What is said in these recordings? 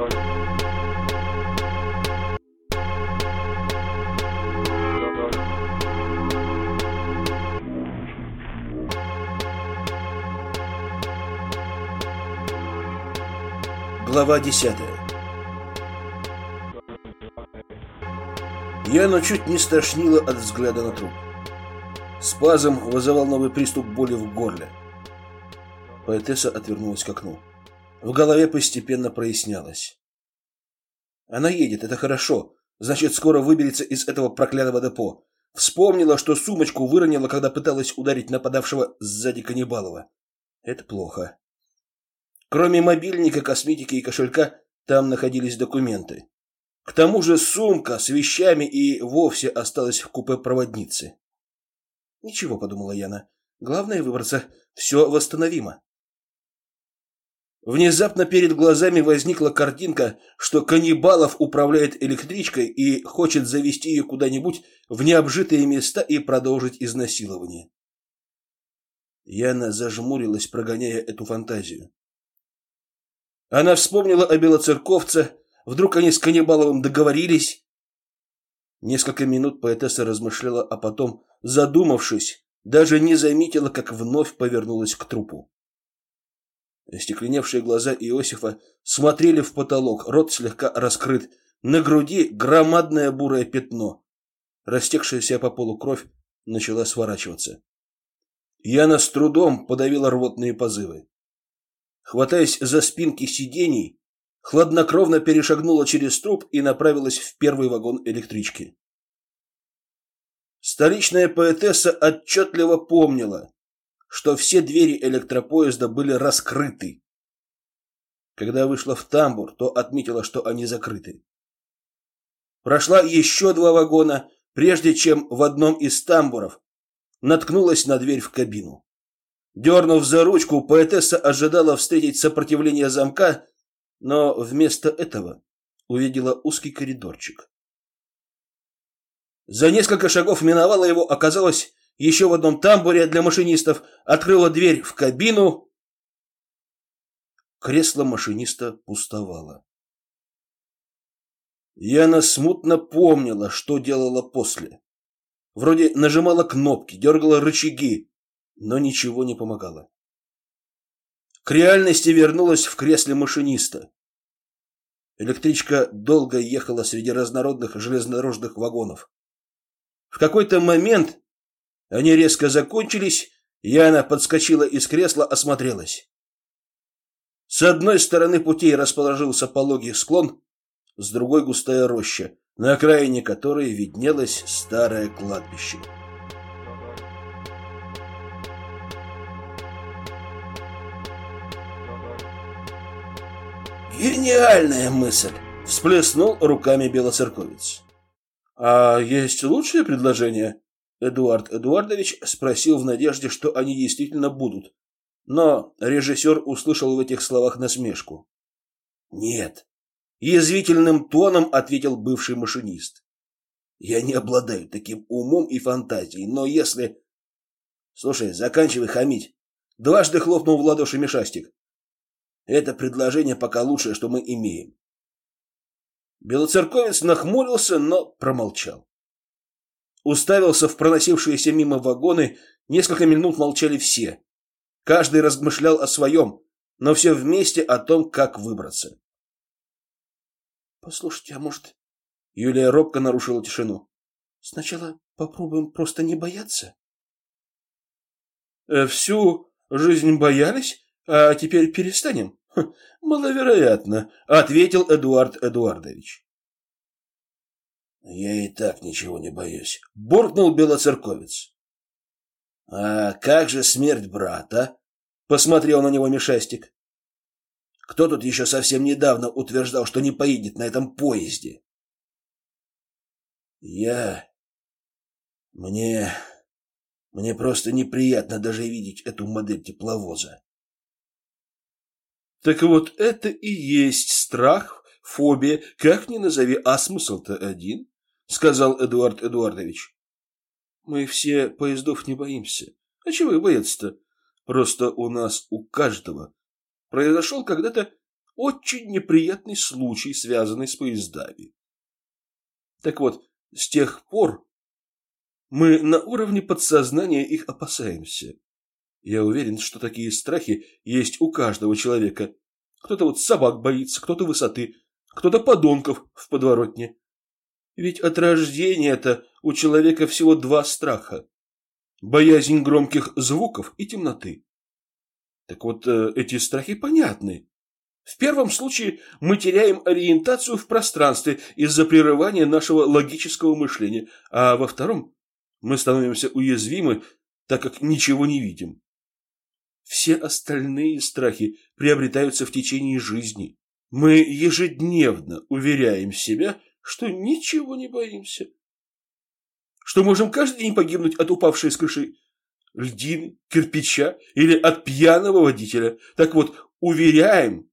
Глава десятая Яну чуть не стошнило от взгляда на труп. Спазм вызывал новый приступ боли в горле. Поэтесса отвернулась к окну. В голове постепенно прояснялось. Она едет, это хорошо. Значит, скоро выберется из этого проклятого депо. Вспомнила, что сумочку выронила, когда пыталась ударить нападавшего сзади Каннибалова. Это плохо. Кроме мобильника, косметики и кошелька, там находились документы. К тому же сумка с вещами и вовсе осталась в купе проводницы. Ничего, подумала Яна. Главное выбраться. Все восстановимо. Внезапно перед глазами возникла картинка, что Каннибалов управляет электричкой и хочет завести ее куда-нибудь в необжитые места и продолжить изнасилование. Яна зажмурилась, прогоняя эту фантазию. Она вспомнила о белоцерковце, вдруг они с Каннибаловым договорились. Несколько минут поэтесса размышляла, а потом, задумавшись, даже не заметила, как вновь повернулась к трупу. Остекленевшие глаза Иосифа смотрели в потолок, рот слегка раскрыт, на груди громадное бурое пятно. Растекшаяся по полу кровь начала сворачиваться. Яна с трудом подавила рвотные позывы хватаясь за спинки сидений, хладнокровно перешагнула через труп и направилась в первый вагон электрички. Столичная поэтесса отчетливо помнила, что все двери электропоезда были раскрыты. Когда вышла в тамбур, то отметила, что они закрыты. Прошла еще два вагона, прежде чем в одном из тамбуров наткнулась на дверь в кабину. Дернув за ручку, поэтесса ожидала встретить сопротивление замка, но вместо этого увидела узкий коридорчик. За несколько шагов миновала его, оказалось еще в одном тамбуре для машинистов, открыла дверь в кабину. Кресло машиниста пустовало. Яна смутно помнила, что делала после. Вроде нажимала кнопки, дергала рычаги, но ничего не помогало. К реальности вернулась в кресле машиниста. Электричка долго ехала среди разнородных железнодорожных вагонов. В какой-то момент они резко закончились, и она подскочила из кресла, осмотрелась. С одной стороны путей расположился пологий склон, с другой густая роща, на окраине которой виднелось старое кладбище. «Гениальная мысль!» – всплеснул руками белоцерковец. «А есть лучшее предложение?» Эдуард Эдуардович спросил в надежде, что они действительно будут. Но режиссер услышал в этих словах насмешку. «Нет», – язвительным тоном ответил бывший машинист. «Я не обладаю таким умом и фантазией, но если...» «Слушай, заканчивай хамить!» Дважды хлопнул в ладоши Мишастик. Это предложение пока лучшее, что мы имеем. Белоцерковец нахмурился, но промолчал. Уставился в проносившиеся мимо вагоны, несколько минут молчали все. Каждый размышлял о своем, но все вместе о том, как выбраться. «Послушайте, а может...» Юлия робко нарушила тишину. «Сначала попробуем просто не бояться?» «Э, «Всю жизнь боялись, а теперь перестанем?» «Маловероятно», — ответил Эдуард Эдуардович. «Я и так ничего не боюсь», — буркнул белоцерковец. «А как же смерть брата?» — посмотрел на него Мишастик. «Кто тут еще совсем недавно утверждал, что не поедет на этом поезде?» «Я... Мне... Мне просто неприятно даже видеть эту модель тепловоза. Так вот это и есть страх, фобия, как ни назови, а смысл-то один, сказал Эдуард Эдуардович. Мы все поездов не боимся. А чего их бояться-то? Просто у нас у каждого произошел когда-то очень неприятный случай, связанный с поездами. Так вот, с тех пор мы на уровне подсознания их опасаемся. Я уверен, что такие страхи есть у каждого человека. Кто-то вот собак боится, кто-то высоты, кто-то подонков в подворотне. Ведь от рождения-то у человека всего два страха. Боязнь громких звуков и темноты. Так вот, э, эти страхи понятны. В первом случае мы теряем ориентацию в пространстве из-за прерывания нашего логического мышления, а во втором мы становимся уязвимы, так как ничего не видим. Все остальные страхи приобретаются в течение жизни. Мы ежедневно уверяем себя, что ничего не боимся. Что можем каждый день погибнуть от упавшей с крыши льдины, кирпича или от пьяного водителя. Так вот, уверяем,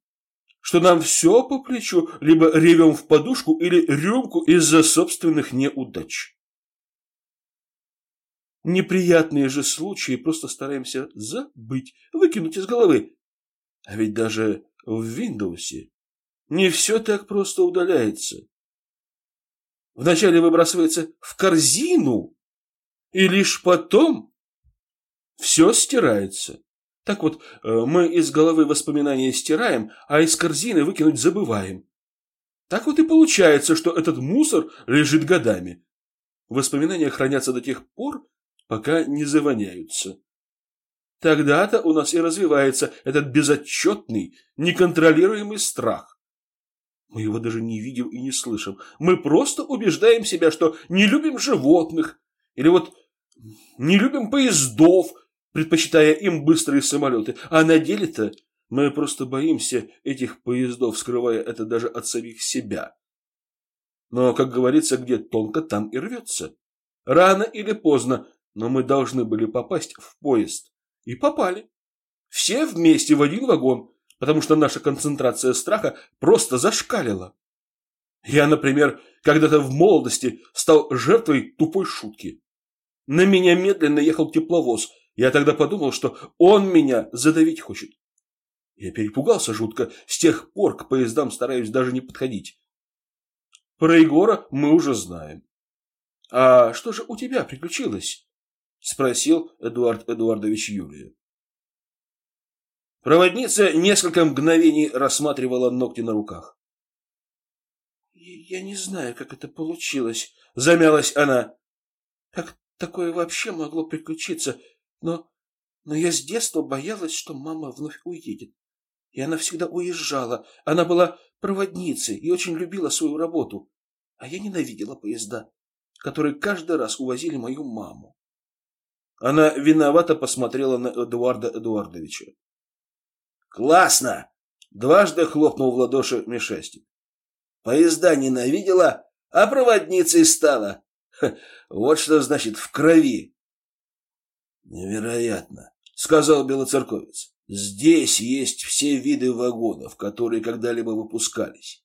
что нам все по плечу, либо ревем в подушку или рюмку из-за собственных неудач. Неприятные же случаи просто стараемся забыть, выкинуть из головы. А ведь даже в Windows не все так просто удаляется. Вначале выбрасывается в корзину, и лишь потом все стирается. Так вот, э, мы из головы воспоминания стираем, а из корзины выкинуть забываем. Так вот и получается, что этот мусор лежит годами. Воспоминания хранятся до тех пор, пока не завоняются. Тогда-то у нас и развивается этот безотчетный, неконтролируемый страх. Мы его даже не видим и не слышим. Мы просто убеждаем себя, что не любим животных, или вот не любим поездов, предпочитая им быстрые самолеты. А на деле-то мы просто боимся этих поездов, скрывая это даже от самих себя. Но, как говорится, где тонко, там и рвется. Рано или поздно но мы должны были попасть в поезд. И попали. Все вместе в один вагон, потому что наша концентрация страха просто зашкалила. Я, например, когда-то в молодости стал жертвой тупой шутки. На меня медленно ехал тепловоз. Я тогда подумал, что он меня задавить хочет. Я перепугался жутко. С тех пор к поездам стараюсь даже не подходить. Про Егора мы уже знаем. А что же у тебя приключилось? спросил Эдуард Эдуардович Юлию. Проводница несколько мгновений рассматривала ногти на руках. «Я не знаю, как это получилось», — замялась она. «Как такое вообще могло приключиться? Но, но я с детства боялась, что мама вновь уедет. И она всегда уезжала. Она была проводницей и очень любила свою работу. А я ненавидела поезда, которые каждый раз увозили мою маму. Она виновато посмотрела на Эдуарда Эдуардовича. «Классно!» – дважды хлопнул в ладоши Мишастик. «Поезда ненавидела, а проводницей стала. Ха, вот что значит в крови!» «Невероятно!» – сказал белоцерковец. «Здесь есть все виды вагонов, которые когда-либо выпускались.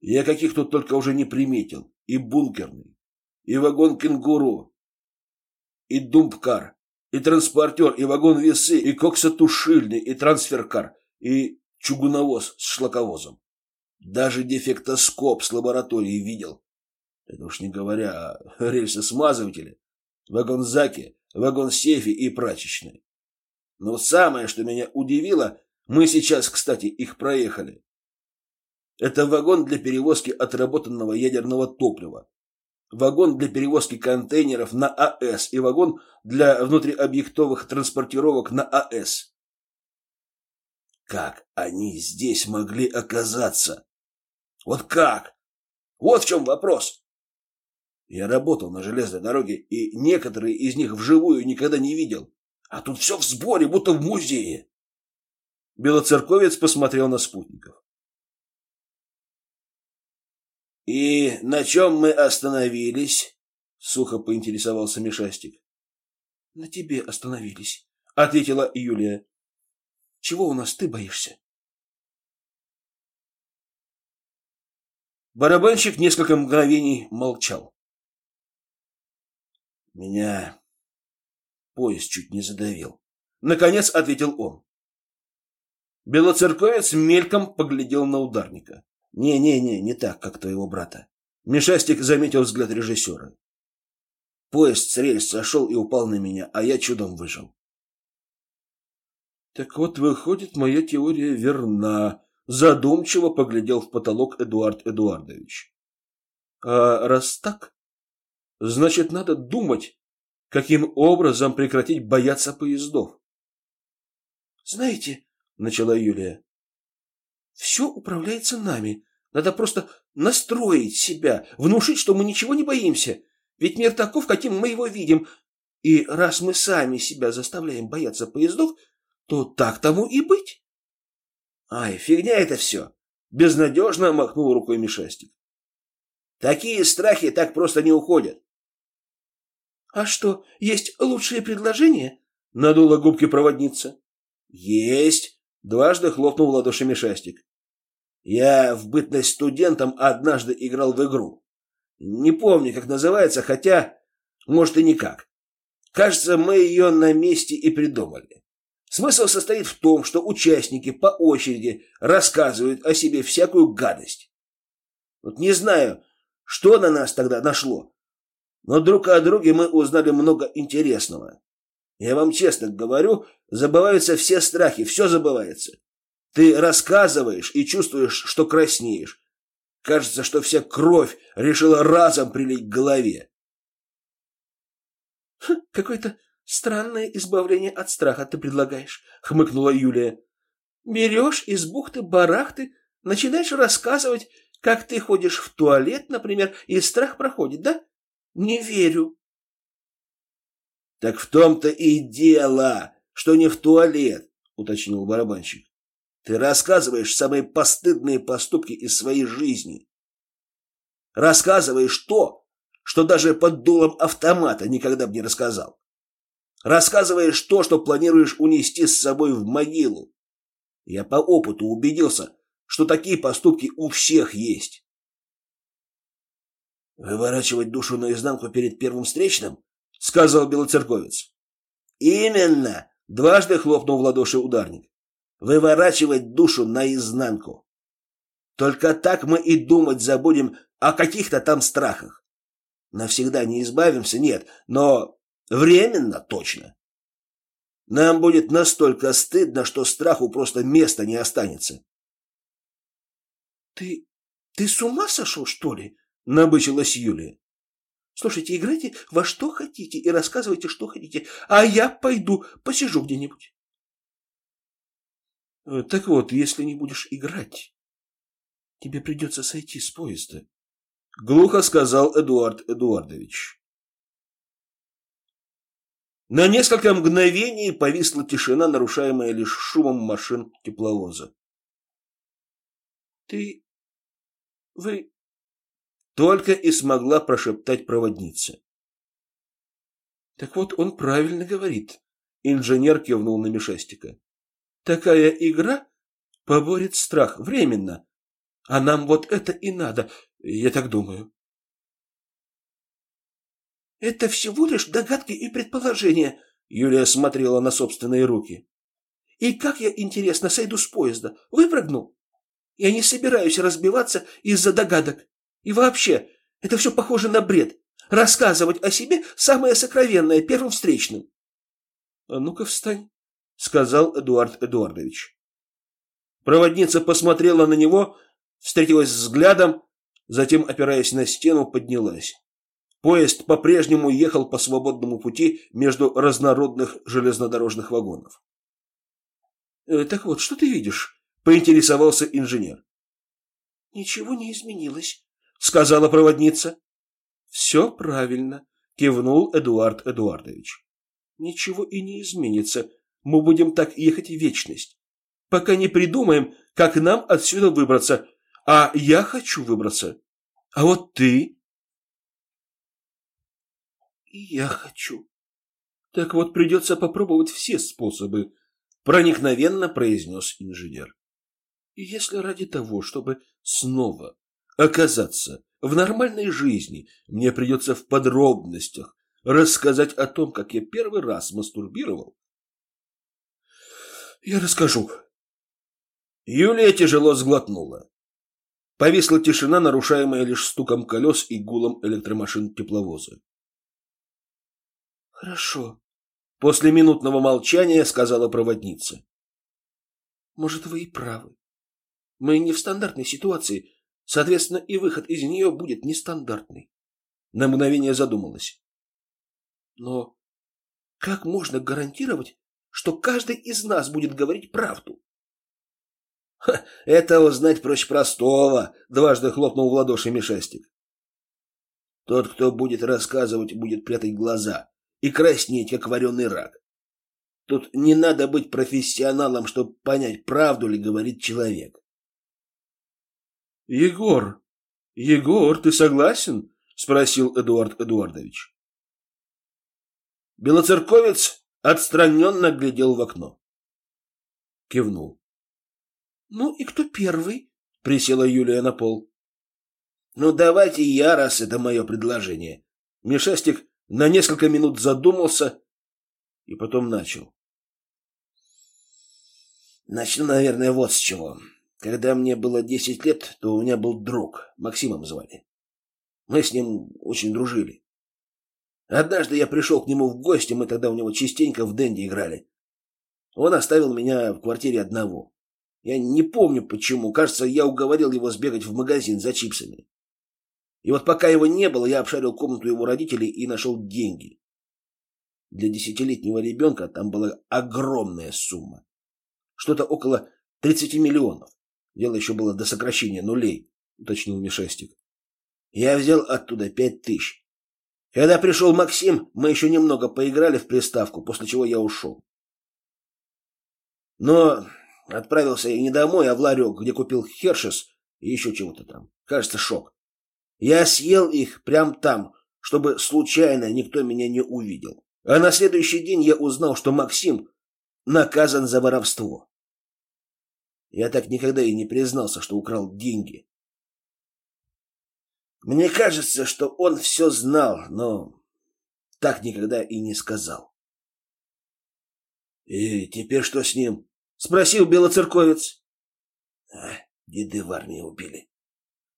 Я каких тут только уже не приметил. И бункерный, и вагон кенгуру, и думпкар, и транспортер, и вагон-весы, и коксотушильный, и трансферкар, и чугуновоз с шлаковозом. Даже дефектоскоп с лаборатории видел. Это уж не говоря о рельсосмазывателе, вагон-заке, вагон-сейфе и прачечной. Но самое, что меня удивило, мы сейчас, кстати, их проехали. Это вагон для перевозки отработанного ядерного топлива вагон для перевозки контейнеров на АЭС и вагон для внутриобъектовых транспортировок на АЭС. Как они здесь могли оказаться? Вот как? Вот в чем вопрос. Я работал на железной дороге, и некоторые из них вживую никогда не видел. А тут все в сборе, будто в музее. Белоцерковец посмотрел на спутников. «И на чем мы остановились?» — сухо поинтересовался Мишастик. «На тебе остановились», — ответила Юлия. «Чего у нас ты боишься?» Барабанщик несколько мгновений молчал. «Меня поезд чуть не задавил», — наконец ответил он. Белоцерковец мельком поглядел на ударника. Не-не-не, не так, как твоего брата. Мишастик заметил взгляд режиссера. Поезд с рельс сошел и упал на меня, а я чудом выжил. Так вот, выходит, моя теория верна. Задумчиво поглядел в потолок Эдуард Эдуардович. А раз так, значит, надо думать, каким образом прекратить бояться поездов. Знаете, начала Юлия, все управляется нами. Надо просто настроить себя, внушить, что мы ничего не боимся. Ведь мир таков, каким мы его видим. И раз мы сами себя заставляем бояться поездов, то так тому и быть. Ай, фигня это все. Безнадежно махнул рукой Мишастик. Такие страхи так просто не уходят. А что, есть лучшие предложения? Надула губки проводница. Есть. Дважды хлопнул в ладоши Мишастик. Я в бытность студентом однажды играл в игру. Не помню, как называется, хотя, может, и никак. Кажется, мы ее на месте и придумали. Смысл состоит в том, что участники по очереди рассказывают о себе всякую гадость. Вот не знаю, что на нас тогда нашло, но друг о друге мы узнали много интересного. Я вам честно говорю, забываются все страхи, все забывается. Ты рассказываешь и чувствуешь, что краснеешь. Кажется, что вся кровь решила разом прилить к голове. «Хм, «Какое-то странное избавление от страха ты предлагаешь», — хмыкнула Юлия. «Берешь из бухты-барахты, начинаешь рассказывать, как ты ходишь в туалет, например, и страх проходит, да? Не верю». «Так в том-то и дело, что не в туалет», — уточнил барабанщик. Ты рассказываешь самые постыдные поступки из своей жизни. Рассказываешь то, что даже под дулом автомата никогда бы не рассказал. Рассказываешь то, что планируешь унести с собой в могилу. Я по опыту убедился, что такие поступки у всех есть. «Выворачивать душу наизнанку перед первым встречным?» — сказал белоцерковец. «Именно!» — дважды хлопнул в ладоши ударник выворачивать душу наизнанку. Только так мы и думать забудем о каких-то там страхах. Навсегда не избавимся, нет, но временно точно. Нам будет настолько стыдно, что страху просто места не останется. Ты... ты с ума сошел, что ли? Набычилась Юлия. Слушайте, играйте во что хотите и рассказывайте, что хотите, а я пойду посижу где-нибудь. Э, так вот, если не будешь играть, тебе придется сойти с поезда. Глухо сказал Эдуард Эдуардович. На несколько мгновений повисла тишина, нарушаемая лишь шумом машин тепловоза. «Ты... вы...» Только и смогла прошептать проводница. «Так вот, он правильно говорит», — инженер кивнул на Мишастика. Такая игра поборет страх временно. А нам вот это и надо, я так думаю. Это всего лишь догадки и предположения, Юлия смотрела на собственные руки. И как я, интересно, сойду с поезда? Выпрыгну? Я не собираюсь разбиваться из-за догадок. И вообще, это все похоже на бред. Рассказывать о себе самое сокровенное первым встречным. А ну-ка встань сказал Эдуард Эдуардович. Проводница посмотрела на него, встретилась взглядом, затем, опираясь на стену, поднялась. Поезд по-прежнему ехал по свободному пути между разнородных железнодорожных вагонов. «Э, «Так вот, что ты видишь?» – поинтересовался инженер. «Ничего не изменилось», – сказала проводница. «Все правильно», – кивнул Эдуард Эдуардович. «Ничего и не изменится, мы будем так ехать в вечность, пока не придумаем, как нам отсюда выбраться. А я хочу выбраться. А вот ты? И я хочу. Так вот, придется попробовать все способы, проникновенно произнес инженер. И если ради того, чтобы снова оказаться в нормальной жизни, мне придется в подробностях рассказать о том, как я первый раз мастурбировал, я расскажу. Юлия тяжело сглотнула. Повисла тишина, нарушаемая лишь стуком колес и гулом электромашин тепловоза. «Хорошо», — после минутного молчания сказала проводница. «Может, вы и правы. Мы не в стандартной ситуации, соответственно, и выход из нее будет нестандартный». На мгновение задумалась. «Но как можно гарантировать, что каждый из нас будет говорить правду?» Ха, это узнать проще простого, дважды хлопнул в ладоши Мишастик. Тот, кто будет рассказывать, будет прятать глаза и краснеть, как вареный рак. Тут не надо быть профессионалом, чтобы понять, правду ли говорит человек. Егор, Егор, ты согласен? спросил Эдуард Эдуардович. Белоцерковец отстраненно глядел в окно. Кивнул. «Ну и кто первый?» — присела Юлия на пол. «Ну, давайте я, раз это мое предложение». Мишастик на несколько минут задумался и потом начал. Начну, наверное, вот с чего. Когда мне было десять лет, то у меня был друг, Максимом звали. Мы с ним очень дружили. Однажды я пришел к нему в гости, мы тогда у него частенько в Дэнди играли. Он оставил меня в квартире одного. Я не помню почему. Кажется, я уговорил его сбегать в магазин за чипсами. И вот пока его не было, я обшарил комнату его родителей и нашел деньги. Для десятилетнего ребенка там была огромная сумма. Что-то около 30 миллионов. Дело еще было до сокращения нулей, уточнил Мишастик. Я взял оттуда пять тысяч. Когда пришел Максим, мы еще немного поиграли в приставку, после чего я ушел. Но Отправился я не домой, а в ларек, где купил хершес и еще чего-то там. Кажется, шок. Я съел их прямо там, чтобы случайно никто меня не увидел. А на следующий день я узнал, что Максим наказан за воровство. Я так никогда и не признался, что украл деньги. Мне кажется, что он все знал, но так никогда и не сказал. И теперь что с ним? Спросил белоцерковец. А, деды в армии убили.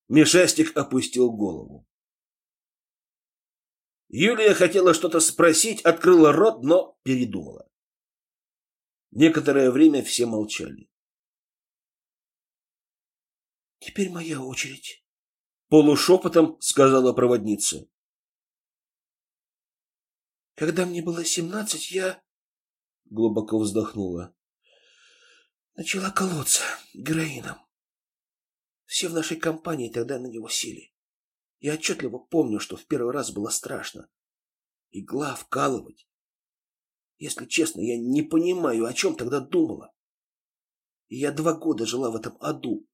Мишастик опустил голову. Юлия хотела что-то спросить, открыла рот, но передумала. Некоторое время все молчали. «Теперь моя очередь», — полушепотом сказала проводница. «Когда мне было семнадцать, я...» Глубоко вздохнула. Начала колоться героином. Все в нашей компании тогда на него сели. Я отчетливо помню, что в первый раз было страшно. Игла вкалывать. Если честно, я не понимаю, о чем тогда думала. И я два года жила в этом аду.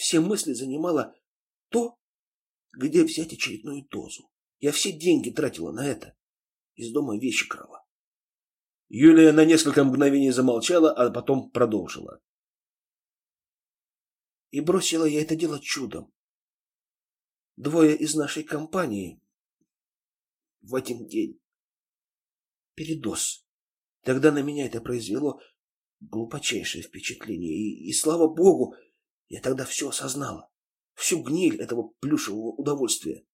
Все мысли занимала то, где взять очередную дозу. Я все деньги тратила на это. Из дома вещи крала. Юлия на несколько мгновений замолчала, а потом продолжила. И бросила я это дело чудом. Двое из нашей компании в один день. Передоз. Тогда на меня это произвело глубочайшее впечатление. И, и слава богу, я тогда все осознала. Всю гниль этого плюшевого удовольствия.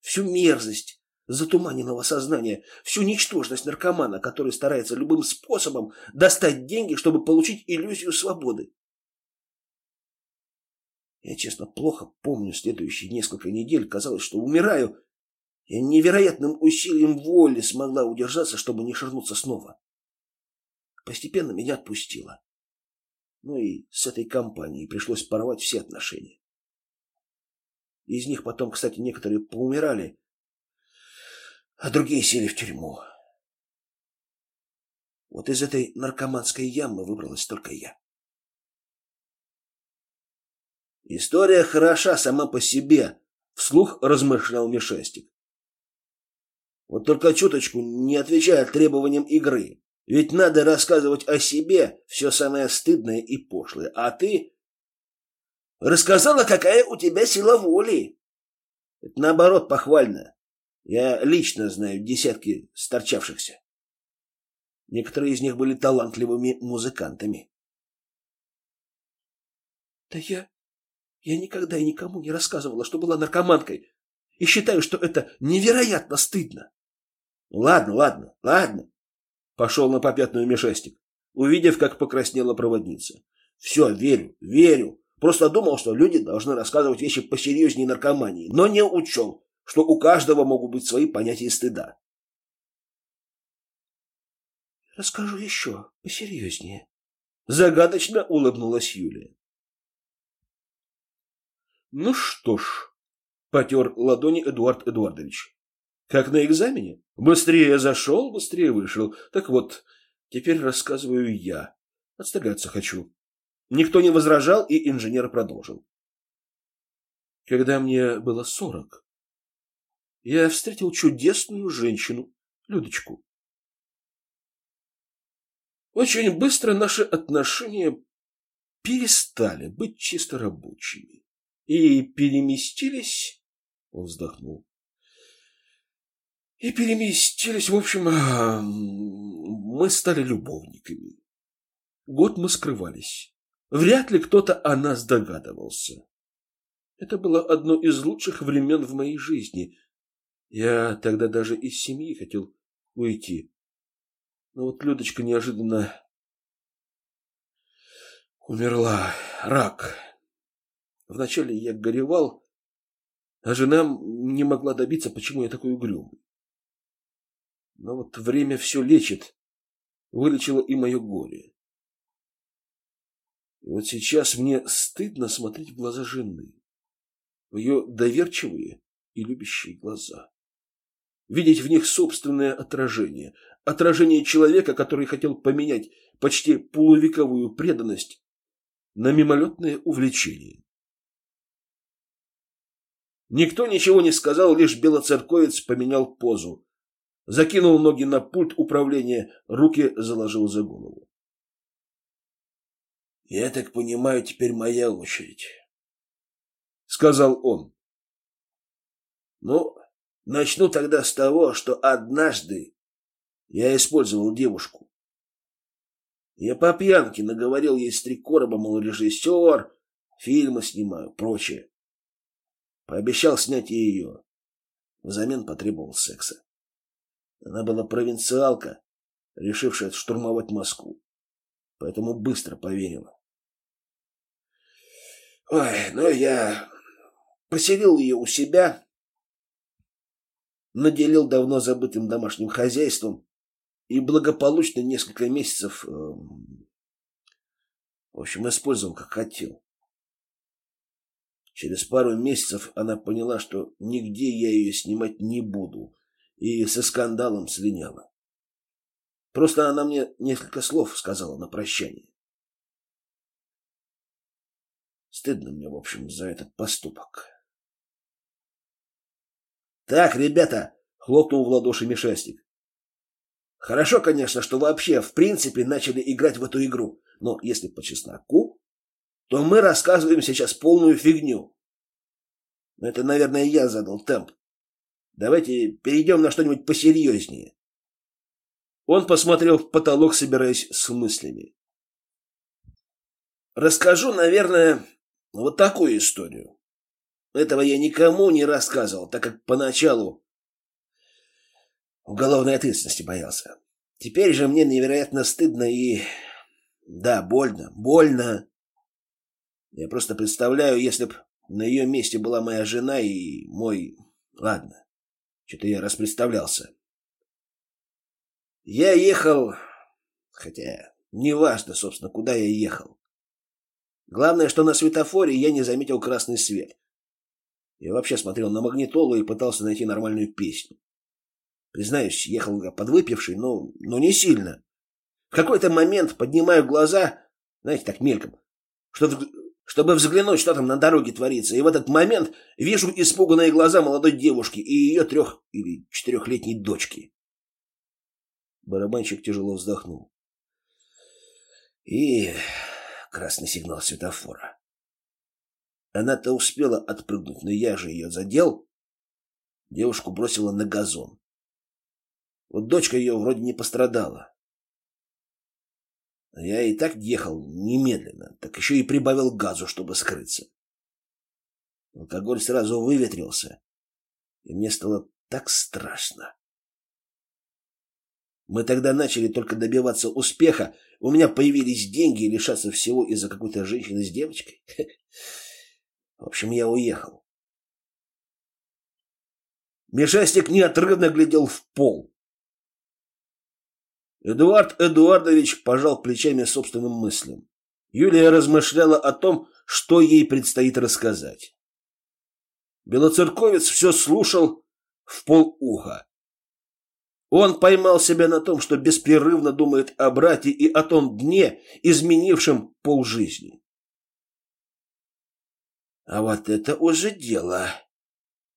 Всю мерзость затуманенного сознания, всю ничтожность наркомана, который старается любым способом достать деньги, чтобы получить иллюзию свободы. Я, честно, плохо помню следующие несколько недель. Казалось, что умираю. Я невероятным усилием воли смогла удержаться, чтобы не ширнуться снова. Постепенно меня отпустило. Ну и с этой компанией пришлось порвать все отношения. Из них потом, кстати, некоторые поумирали, а другие сели в тюрьму. Вот из этой наркоманской ямы выбралась только я. История хороша сама по себе, вслух размышлял Мишастик. Вот только чуточку не отвечая требованиям игры. Ведь надо рассказывать о себе все самое стыдное и пошлое. А ты рассказала, какая у тебя сила воли. Это наоборот похвально. Я лично знаю десятки сторчавшихся. Некоторые из них были талантливыми музыкантами. Да я... Я никогда и никому не рассказывала, что была наркоманкой. И считаю, что это невероятно стыдно. Ладно, ладно, ладно. Пошел на попятную мешастик, увидев, как покраснела проводница. Все, верю, верю. Просто думал, что люди должны рассказывать вещи посерьезнее наркомании, но не учел, что у каждого могут быть свои понятия стыда. Расскажу еще посерьезнее. Загадочно улыбнулась Юлия. Ну что ж, потер ладони Эдуард Эдуардович. Как на экзамене? Быстрее зашел, быстрее вышел. Так вот, теперь рассказываю я. Отстагаться хочу. Никто не возражал, и инженер продолжил. Когда мне было сорок, я встретил чудесную женщину, Людочку. Очень быстро наши отношения перестали быть чисто рабочими и переместились, он вздохнул, и переместились, в общем, мы стали любовниками. Год мы скрывались. Вряд ли кто-то о нас догадывался. Это было одно из лучших времен в моей жизни. Я тогда даже из семьи хотел уйти. Но вот Людочка неожиданно умерла. Рак. Вначале я горевал, а жена не могла добиться, почему я такой угрюмый. Но вот время все лечит, вылечило и мое горе. И вот сейчас мне стыдно смотреть в глаза жены, в ее доверчивые и любящие глаза. Видеть в них собственное отражение, отражение человека, который хотел поменять почти полувековую преданность на мимолетное увлечение. Никто ничего не сказал, лишь белоцерковец поменял позу. Закинул ноги на пульт управления, руки заложил за голову. «Я так понимаю, теперь моя очередь», — сказал он. «Ну, начну тогда с того, что однажды я использовал девушку. Я по пьянке наговорил ей с три короба, мол, режиссер, фильмы снимаю, прочее. Пообещал снять и ее. Взамен потребовал секса. Она была провинциалка, решившая штурмовать Москву. Поэтому быстро поверила. Ой, ну я поселил ее у себя, наделил давно забытым домашним хозяйством, и благополучно несколько месяцев, эм, в общем, использовал как хотел. Через пару месяцев она поняла, что нигде я ее снимать не буду, и со скандалом слиняла. Просто она мне несколько слов сказала на прощание. Стыдно мне, в общем, за этот поступок. «Так, ребята!» — хлопнул в ладоши Мишастик. Хорошо, конечно, что вообще, в принципе, начали играть в эту игру. Но если по чесноку, то мы рассказываем сейчас полную фигню. Это, наверное, я задал темп. Давайте перейдем на что-нибудь посерьезнее. Он посмотрел в потолок, собираясь с мыслями. Расскажу, наверное, вот такую историю. Этого я никому не рассказывал, так как поначалу уголовной ответственности боялся. Теперь же мне невероятно стыдно и... Да, больно, больно. Я просто представляю, если б на ее месте была моя жена и мой... Ладно, что-то я распредставлялся. Я ехал... Хотя, неважно, собственно, куда я ехал. Главное, что на светофоре я не заметил красный свет. Я вообще смотрел на магнитолу и пытался найти нормальную песню. Признаюсь, ехал я подвыпивший, но, но не сильно. В какой-то момент поднимаю глаза, знаете, так мельком, чтобы, чтобы взглянуть, что там на дороге творится. И в этот момент вижу испуганные глаза молодой девушки и ее трех- или четырехлетней дочки. Барабанщик тяжело вздохнул. И красный сигнал светофора. Она-то успела отпрыгнуть, но я же ее задел. Девушку бросила на газон. Вот дочка ее вроде не пострадала. Я и так ехал немедленно, так еще и прибавил газу, чтобы скрыться. Алкоголь сразу выветрился, и мне стало так страшно. Мы тогда начали только добиваться успеха, у меня появились деньги лишаться всего из-за какой-то женщины с девочкой. В общем, я уехал. Мишастик неотрывно глядел в пол. Эдуард Эдуардович пожал плечами собственным мыслям. Юлия размышляла о том, что ей предстоит рассказать. Белоцерковец все слушал в полуха. Он поймал себя на том, что беспрерывно думает о брате и о том дне, изменившем полжизни. А вот это уже дело.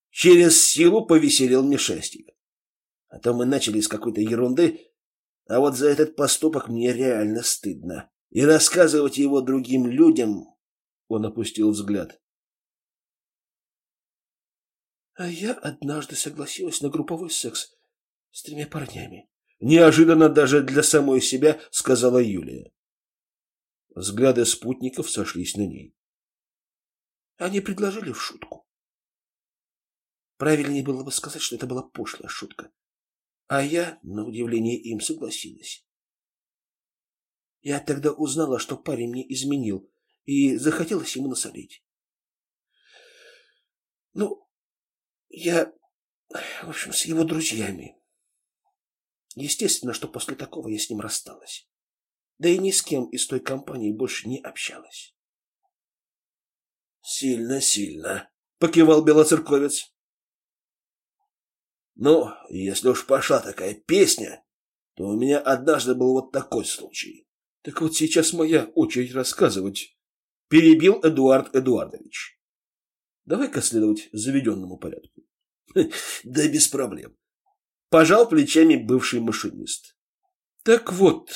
Через силу повеселил Мишестик. А то мы начали с какой-то ерунды, а вот за этот поступок мне реально стыдно. И рассказывать его другим людям... Он опустил взгляд. А я однажды согласилась на групповой секс с тремя парнями. Неожиданно даже для самой себя сказала Юлия. Взгляды спутников сошлись на ней. Они предложили в шутку. Правильнее было бы сказать, что это была пошлая шутка. А я, на удивление им, согласилась. Я тогда узнала, что парень мне изменил, и захотелось ему насолить. Ну, я, в общем, с его друзьями. Естественно, что после такого я с ним рассталась. Да и ни с кем из той компании больше не общалась. «Сильно, сильно», — покивал белоцерковец. «Ну, если уж пошла такая песня, то у меня однажды был вот такой случай». «Так вот сейчас моя очередь рассказывать», — перебил Эдуард Эдуардович. «Давай-ка следовать заведенному порядку». «Да без проблем пожал плечами бывший машинист. Так вот,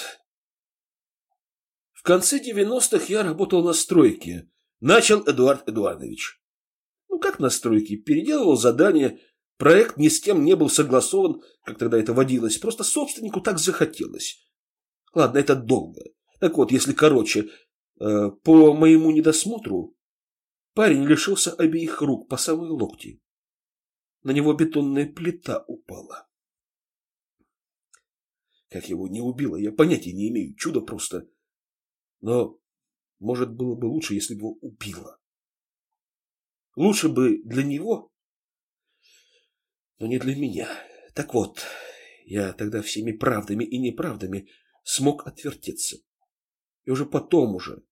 в конце 90-х я работал на стройке, начал Эдуард Эдуардович. Ну, как на стройке, переделывал задания, проект ни с кем не был согласован, как тогда это водилось, просто собственнику так захотелось. Ладно, это долго. Так вот, если короче, э, по моему недосмотру, парень лишился обеих рук по самые локти. На него бетонная плита упала. Как его не убило, я понятия не имею. Чудо просто. Но, может, было бы лучше, если бы его убило. Лучше бы для него, но не для меня. Так вот, я тогда всеми правдами и неправдами смог отвертеться. И уже потом уже,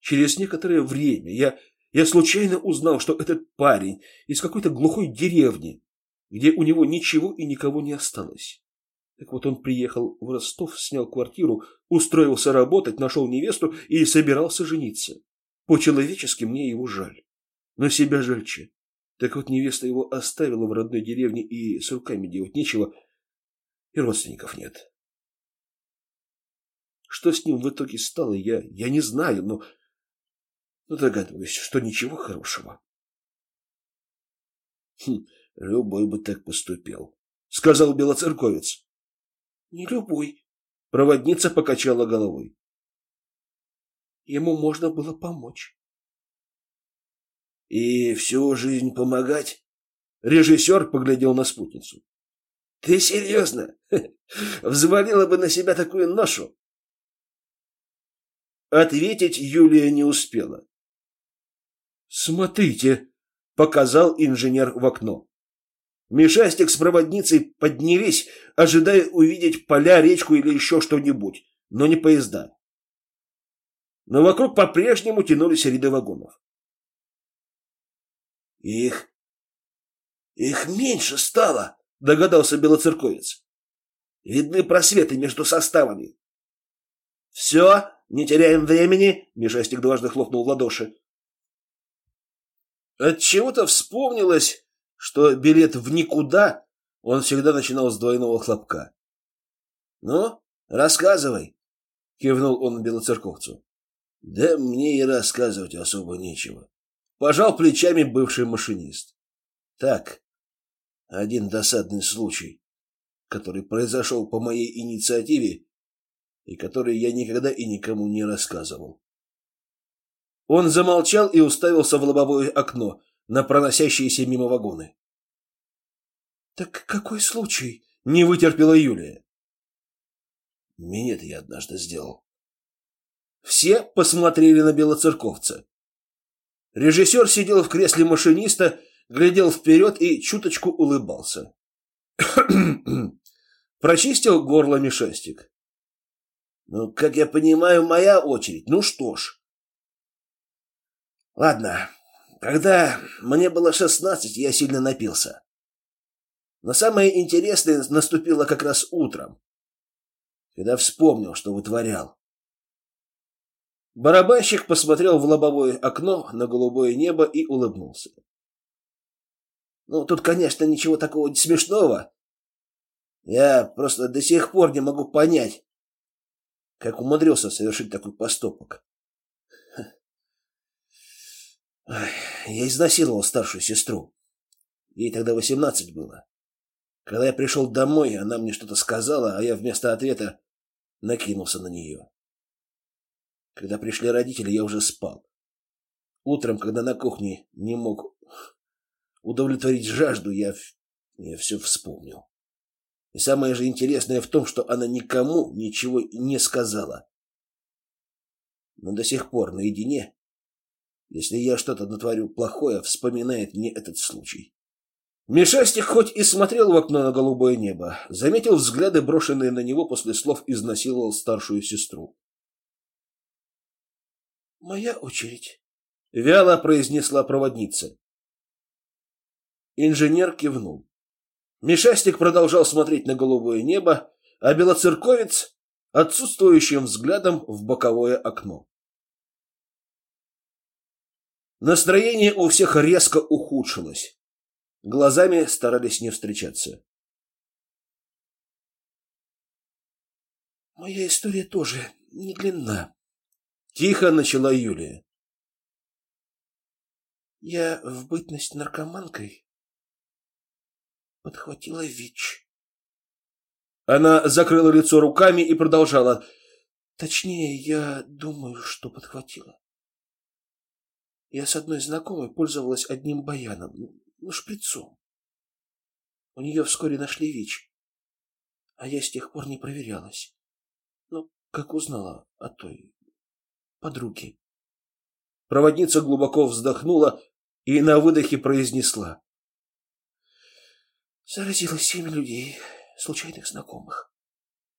через некоторое время, я, я случайно узнал, что этот парень из какой-то глухой деревни, где у него ничего и никого не осталось. Так вот он приехал в Ростов, снял квартиру, устроился работать, нашел невесту и собирался жениться. По-человечески мне его жаль. Но себя жальче. Так вот невеста его оставила в родной деревне, и с руками делать нечего, и родственников нет. Что с ним в итоге стало, я, я не знаю, но, но догадываюсь, что ничего хорошего. Хм, любой бы так поступил, сказал белоцерковец. Не любой. Проводница покачала головой. Ему можно было помочь. И всю жизнь помогать? Режиссер поглядел на спутницу. Ты серьезно? Взвалила бы на себя такую ношу? Ответить Юлия не успела. «Смотрите!» — показал инженер в окно. Мишастик с проводницей поднялись, ожидая увидеть поля, речку или еще что-нибудь, но не поезда. Но вокруг по-прежнему тянулись ряды вагонов. «Их... их меньше стало», — догадался белоцерковец. «Видны просветы между составами». «Все, не теряем времени», — Мишастик дважды хлопнул в ладоши. Отчего-то вспомнилось что билет в никуда он всегда начинал с двойного хлопка. «Ну, рассказывай», — кивнул он белоцерковцу. «Да мне и рассказывать особо нечего». Пожал плечами бывший машинист. «Так, один досадный случай, который произошел по моей инициативе и которые я никогда и никому не рассказывал. Он замолчал и уставился в лобовое окно на проносящиеся мимо вагоны. «Так какой случай?» — не вытерпела Юлия. Минет я однажды сделал. Все посмотрели на белоцерковца. Режиссер сидел в кресле машиниста, глядел вперед и чуточку улыбался. Прочистил горло Мишастик. Ну, как я понимаю, моя очередь. Ну что ж. Ладно. Когда мне было шестнадцать, я сильно напился. Но самое интересное наступило как раз утром, когда вспомнил, что вытворял. Барабанщик посмотрел в лобовое окно на голубое небо и улыбнулся. Ну, тут, конечно, ничего такого смешного. Я просто до сих пор не могу понять, как умудрился совершить такой поступок. Я изнасиловал старшую сестру. Ей тогда восемнадцать было. Когда я пришел домой, она мне что-то сказала, а я вместо ответа накинулся на нее. Когда пришли родители, я уже спал. Утром, когда на кухне не мог удовлетворить жажду, я, я все вспомнил. И самое же интересное в том, что она никому ничего не сказала. Но до сих пор наедине, если я что-то натворю плохое, вспоминает мне этот случай. Мишастик хоть и смотрел в окно на голубое небо, заметил взгляды, брошенные на него после слов «изнасиловал старшую сестру». «Моя очередь», — вяло произнесла проводница. Инженер кивнул. Мишастик продолжал смотреть на голубое небо, а белоцерковец — отсутствующим взглядом в боковое окно. Настроение у всех резко ухудшилось. Глазами старались не встречаться. «Моя история тоже не длинна», — тихо начала Юлия. «Я в бытность наркоманкой подхватила ВИЧ». Она закрыла лицо руками и продолжала. «Точнее, я думаю, что подхватила. Я с одной знакомой пользовалась одним баяном, ну, шприцом. У нее вскоре нашли ВИЧ, а я с тех пор не проверялась. Ну, как узнала о той подруге. Проводница глубоко вздохнула и на выдохе произнесла. Заразила семь людей, случайных знакомых.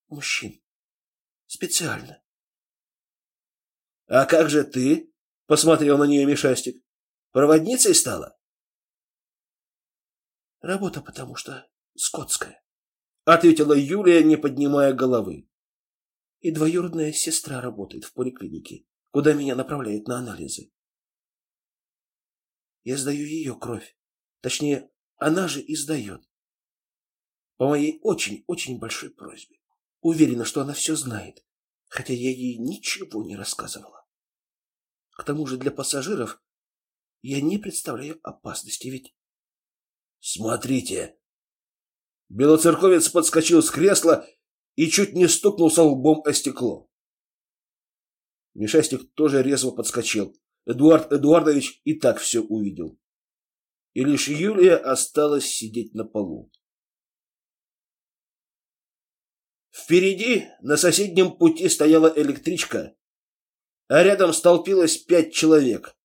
Мужчин. Специально. — А как же ты? — посмотрел на нее Мишастик. — Проводницей стала? Работа потому что скотская, ответила Юлия, не поднимая головы. И двоюродная сестра работает в поликлинике, куда меня направляют на анализы. Я сдаю ее кровь. Точнее, она же и сдает. По моей очень-очень большой просьбе. Уверена, что она все знает, хотя я ей ничего не рассказывала. К тому же для пассажиров я не представляю опасности, ведь Смотрите. Белоцерковец подскочил с кресла и чуть не стукнулся лбом о стекло. Мишастик тоже резво подскочил. Эдуард Эдуардович и так все увидел. И лишь Юлия осталась сидеть на полу. Впереди на соседнем пути стояла электричка, а рядом столпилось пять человек.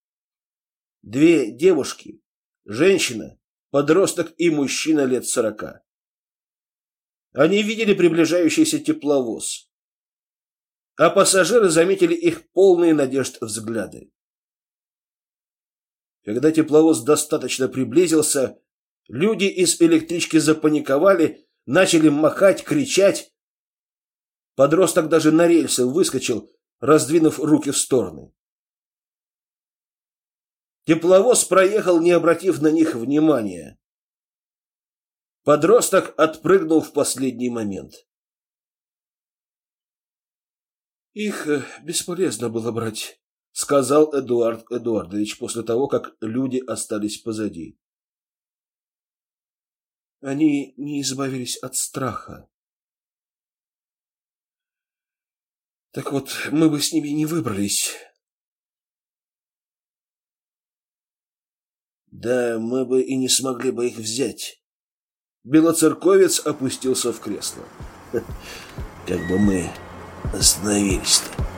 Две девушки, женщина подросток и мужчина лет сорока. Они видели приближающийся тепловоз, а пассажиры заметили их полные надежд взгляды. Когда тепловоз достаточно приблизился, люди из электрички запаниковали, начали махать, кричать. Подросток даже на рельсы выскочил, раздвинув руки в стороны. Тепловоз проехал, не обратив на них внимания. Подросток отпрыгнул в последний момент. «Их э, бесполезно было брать», — сказал Эдуард Эдуардович после того, как люди остались позади. Они не избавились от страха. Так вот, мы бы с ними не выбрались. Да, мы бы и не смогли бы их взять. Белоцерковец опустился в кресло. Как бы мы остановились-то.